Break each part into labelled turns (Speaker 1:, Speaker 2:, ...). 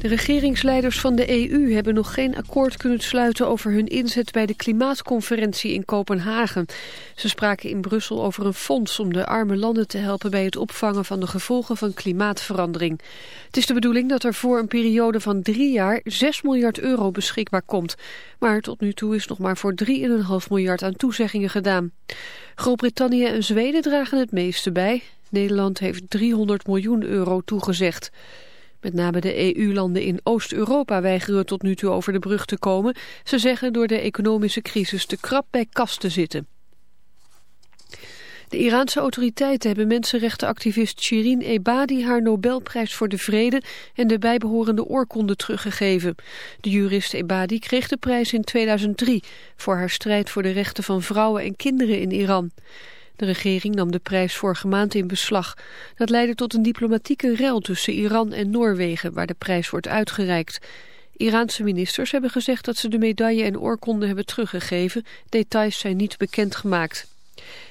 Speaker 1: De regeringsleiders van de EU hebben nog geen akkoord kunnen sluiten over hun inzet bij de klimaatconferentie in Kopenhagen. Ze spraken in Brussel over een fonds om de arme landen te helpen bij het opvangen van de gevolgen van klimaatverandering. Het is de bedoeling dat er voor een periode van drie jaar 6 miljard euro beschikbaar komt. Maar tot nu toe is nog maar voor 3,5 miljard aan toezeggingen gedaan. Groot-Brittannië en Zweden dragen het meeste bij. Nederland heeft 300 miljoen euro toegezegd. Met name de EU-landen in Oost-Europa weigeren tot nu toe over de brug te komen. Ze zeggen door de economische crisis te krap bij kas te zitten. De Iraanse autoriteiten hebben mensenrechtenactivist Shirin Ebadi haar Nobelprijs voor de Vrede en de bijbehorende oorkonde teruggegeven. De jurist Ebadi kreeg de prijs in 2003 voor haar strijd voor de rechten van vrouwen en kinderen in Iran. De regering nam de prijs vorige maand in beslag. Dat leidde tot een diplomatieke rel tussen Iran en Noorwegen, waar de prijs wordt uitgereikt. Iraanse ministers hebben gezegd dat ze de medaille en oorkonde hebben teruggegeven. Details zijn niet bekendgemaakt.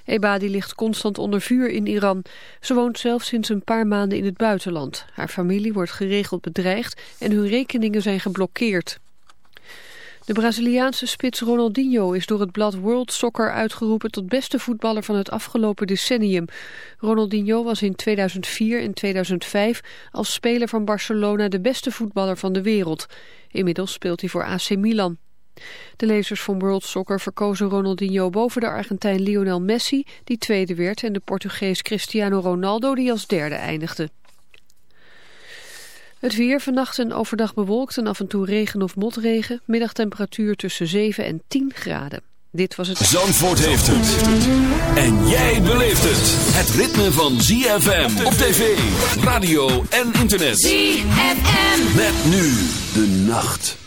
Speaker 1: Ebadi ligt constant onder vuur in Iran. Ze woont zelf sinds een paar maanden in het buitenland. Haar familie wordt geregeld bedreigd en hun rekeningen zijn geblokkeerd. De Braziliaanse spits Ronaldinho is door het blad World Soccer uitgeroepen tot beste voetballer van het afgelopen decennium. Ronaldinho was in 2004 en 2005 als speler van Barcelona de beste voetballer van de wereld. Inmiddels speelt hij voor AC Milan. De lezers van World Soccer verkozen Ronaldinho boven de Argentijn Lionel Messi, die tweede werd, en de Portugees Cristiano Ronaldo, die als derde eindigde. Het weer vannacht en overdag bewolkt en af en toe regen of motregen. Middagtemperatuur tussen 7 en 10 graden. Dit was het...
Speaker 2: Zandvoort heeft het. En jij beleeft het. Het ritme van ZFM op tv, radio en internet.
Speaker 3: ZFM.
Speaker 2: Met nu de nacht.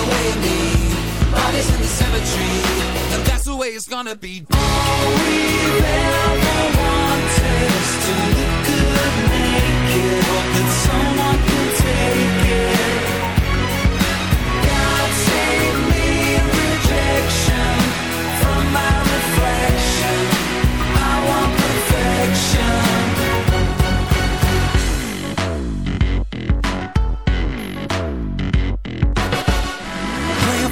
Speaker 4: the way of me. Bodies in the cemetery, and that's the way it's gonna be. All we've ever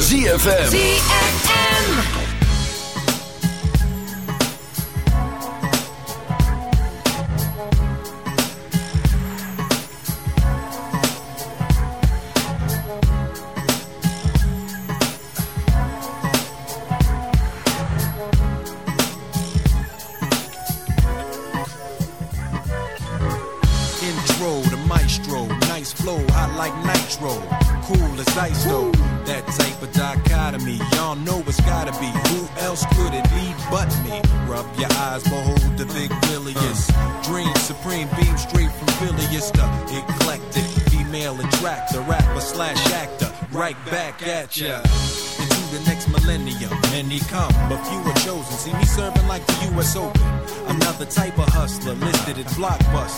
Speaker 3: ZFM.
Speaker 2: ZFM.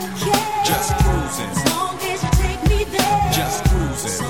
Speaker 5: Just cruising,
Speaker 6: As long as you take me there.
Speaker 5: just cruising,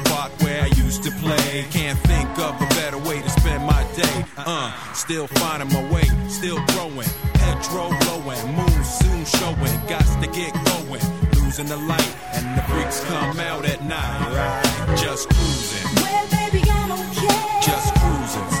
Speaker 5: used to play. Can't think of a better way to spend my day. Uh, still finding my way, still growing. Petrol blowing, moon soon showing. Got to get going. Losing the light, and the freaks come out at night. Just cruising,
Speaker 6: Well, baby, I don't care.
Speaker 5: just cruising,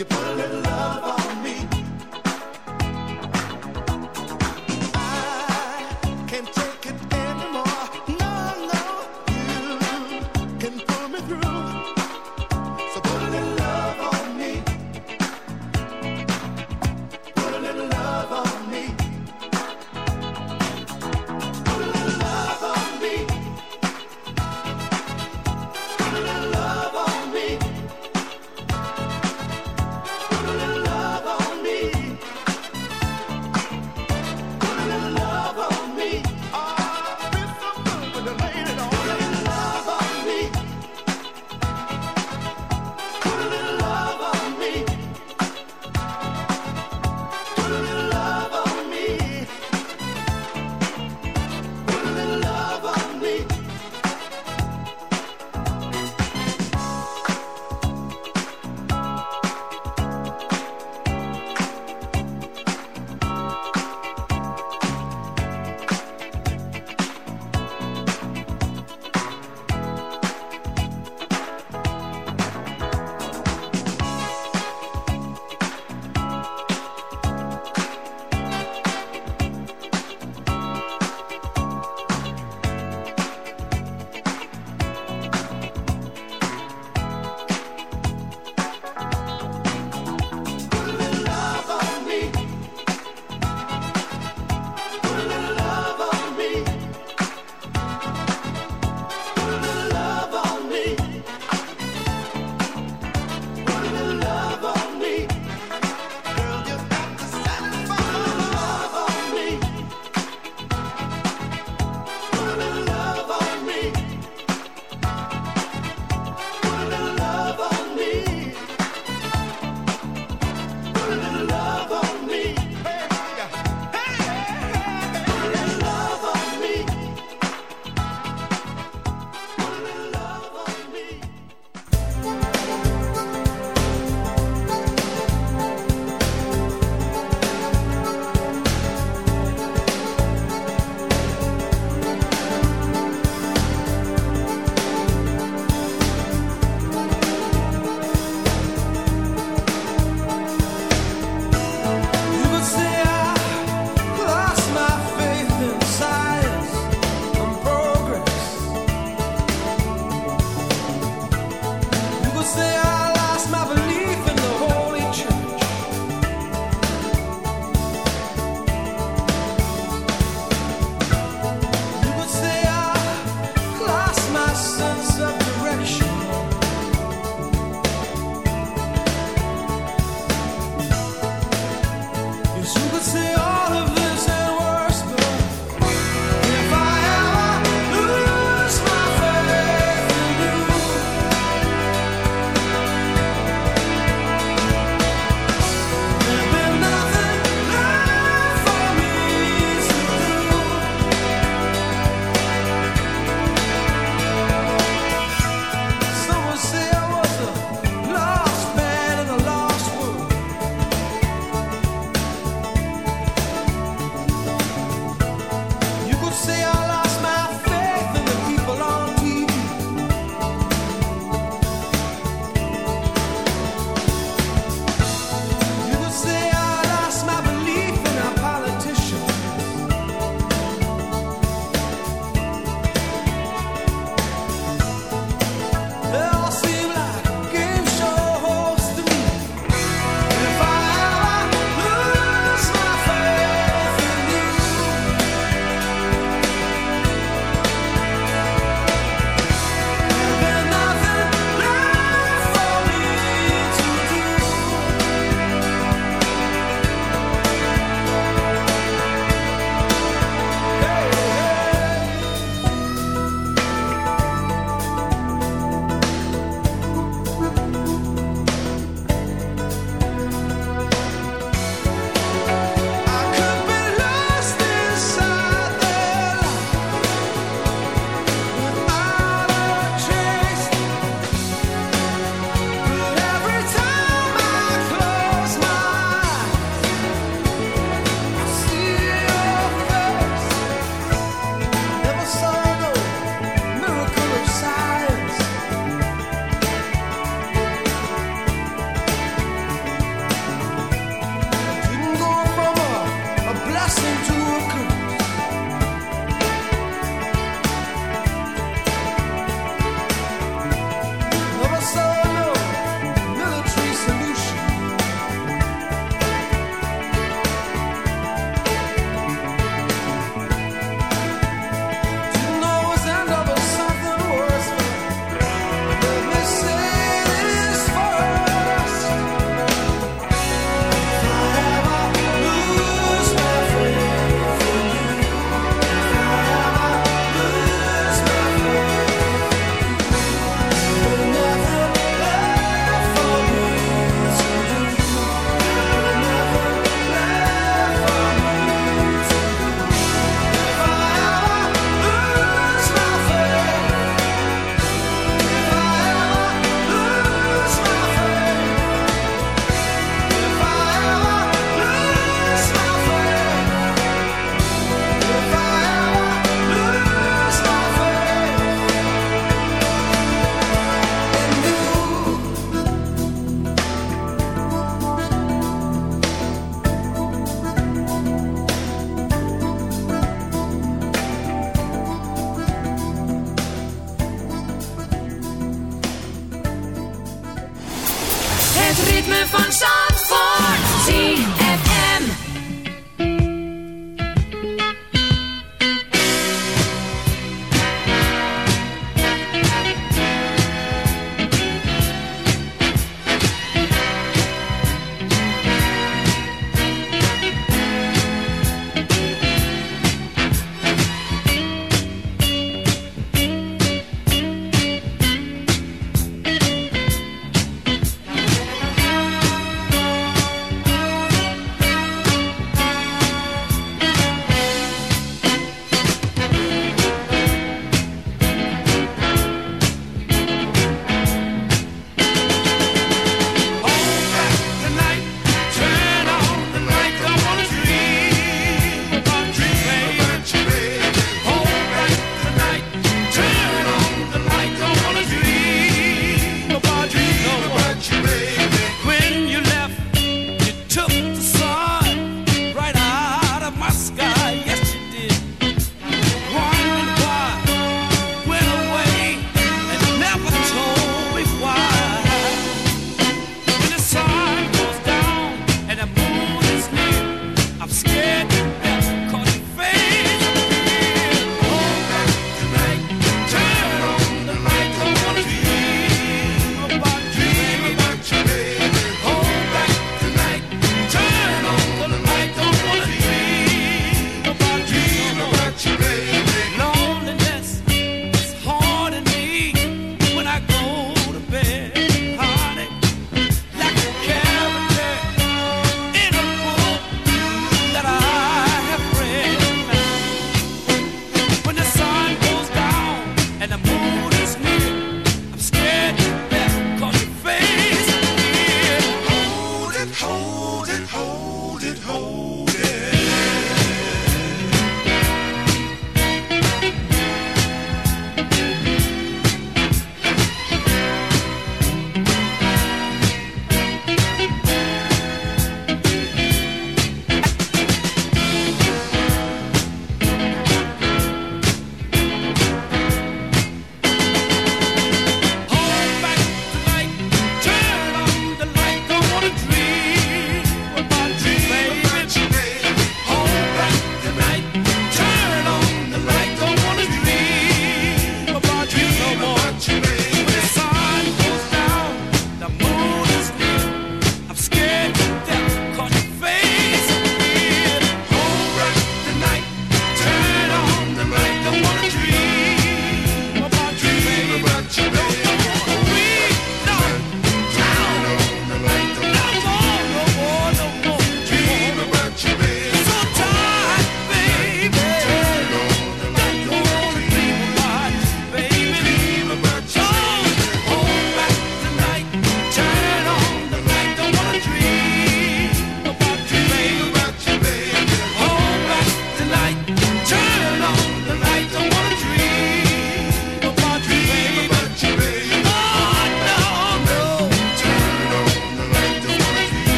Speaker 7: You put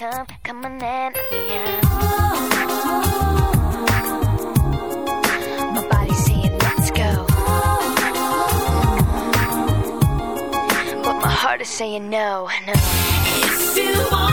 Speaker 7: Come coming in.
Speaker 4: Yeah.
Speaker 6: My body's saying let's go, but my heart is saying no, no. If you
Speaker 8: want.